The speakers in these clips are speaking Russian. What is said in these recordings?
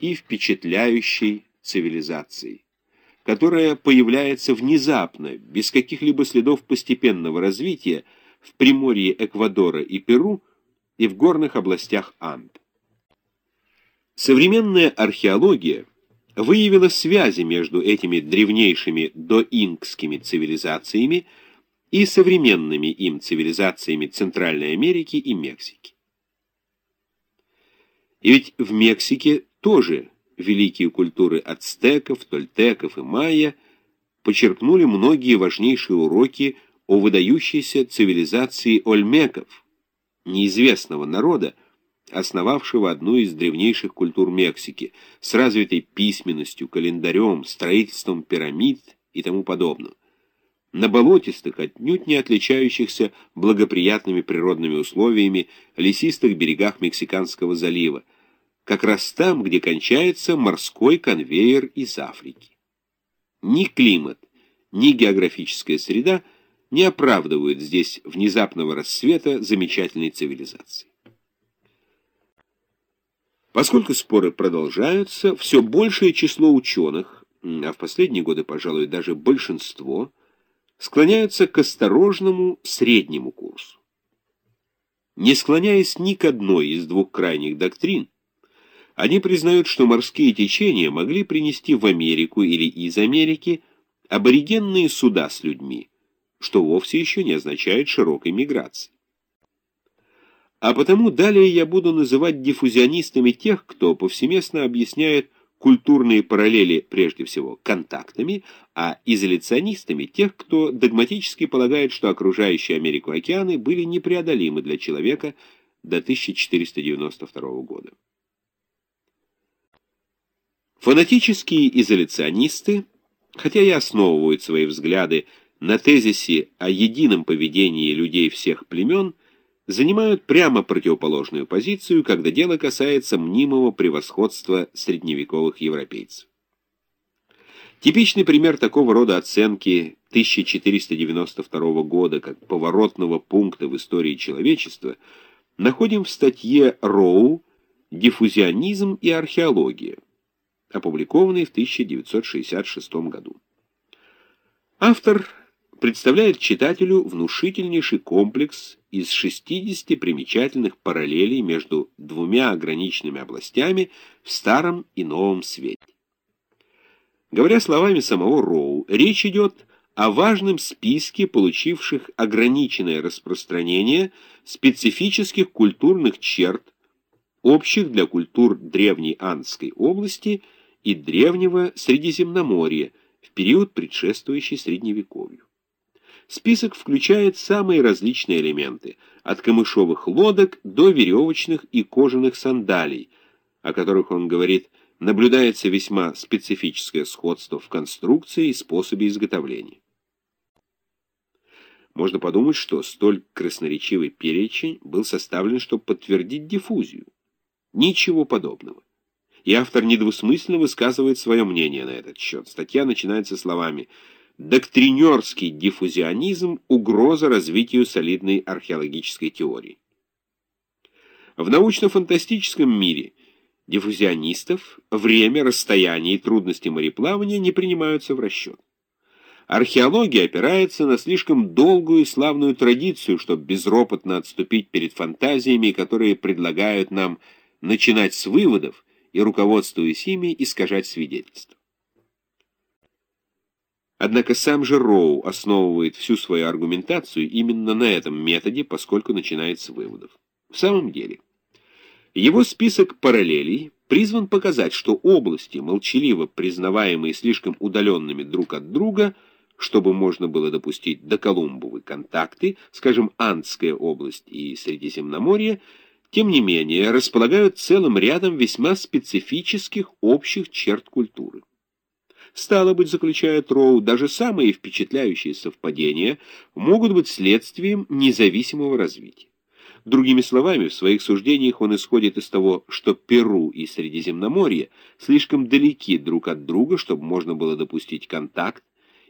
и впечатляющей цивилизацией, которая появляется внезапно, без каких-либо следов постепенного развития в Приморье Эквадора и Перу и в горных областях Анд. Современная археология выявила связи между этими древнейшими доинкскими цивилизациями и современными им цивилизациями Центральной Америки и Мексики. И ведь в Мексике тоже великие культуры ацтеков, тольтеков и майя почерпнули многие важнейшие уроки о выдающейся цивилизации ольмеков, неизвестного народа, основавшего одну из древнейших культур Мексики, с развитой письменностью, календарем, строительством пирамид и тому подобное. На болотистых, отнюдь не отличающихся благоприятными природными условиями, лесистых берегах Мексиканского залива, как раз там, где кончается морской конвейер из Африки. Ни климат, ни географическая среда не оправдывают здесь внезапного рассвета замечательной цивилизации. Поскольку споры продолжаются, все большее число ученых, а в последние годы, пожалуй, даже большинство, склоняются к осторожному среднему курсу. Не склоняясь ни к одной из двух крайних доктрин, они признают, что морские течения могли принести в Америку или из Америки аборигенные суда с людьми, что вовсе еще не означает широкой миграции. А потому далее я буду называть диффузионистами тех, кто повсеместно объясняет культурные параллели прежде всего контактами, а изоляционистами тех, кто догматически полагает, что окружающие Америку океаны были непреодолимы для человека до 1492 года. Фанатические изоляционисты, хотя и основывают свои взгляды на тезисе о едином поведении людей всех племен, занимают прямо противоположную позицию, когда дело касается мнимого превосходства средневековых европейцев. Типичный пример такого рода оценки 1492 года как поворотного пункта в истории человечества находим в статье Роу «Диффузионизм и археология», опубликованной в 1966 году. Автор представляет читателю внушительнейший комплекс из 60 примечательных параллелей между двумя ограниченными областями в Старом и Новом Свете. Говоря словами самого Роу, речь идет о важном списке получивших ограниченное распространение специфических культурных черт, общих для культур Древней Андской области и Древнего Средиземноморья в период, предшествующий Средневековью. Список включает самые различные элементы, от камышовых лодок до веревочных и кожаных сандалий, о которых он говорит, наблюдается весьма специфическое сходство в конструкции и способе изготовления. Можно подумать, что столь красноречивый перечень был составлен, чтобы подтвердить диффузию. Ничего подобного. И автор недвусмысленно высказывает свое мнение на этот счет. Статья начинается словами Доктринерский диффузионизм – угроза развитию солидной археологической теории. В научно-фантастическом мире диффузионистов время, расстояние и трудности мореплавания не принимаются в расчет. Археология опирается на слишком долгую и славную традицию, чтобы безропотно отступить перед фантазиями, которые предлагают нам начинать с выводов и, руководствуясь ими, искажать свидетельства. Однако сам же Роу основывает всю свою аргументацию именно на этом методе, поскольку начинает с выводов. В самом деле, его список параллелей призван показать, что области, молчаливо признаваемые слишком удаленными друг от друга, чтобы можно было допустить доколумбовые контакты, скажем, Андская область и Средиземноморье, тем не менее располагают целым рядом весьма специфических общих черт культуры. Стало быть, заключает Роу, даже самые впечатляющие совпадения могут быть следствием независимого развития. Другими словами, в своих суждениях он исходит из того, что Перу и Средиземноморье слишком далеки друг от друга, чтобы можно было допустить контакт,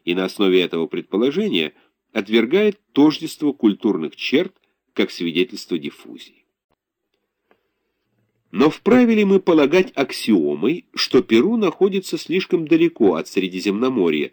и на основе этого предположения отвергает тождество культурных черт как свидетельство диффузии. Но вправе ли мы полагать аксиомой, что Перу находится слишком далеко от Средиземноморья,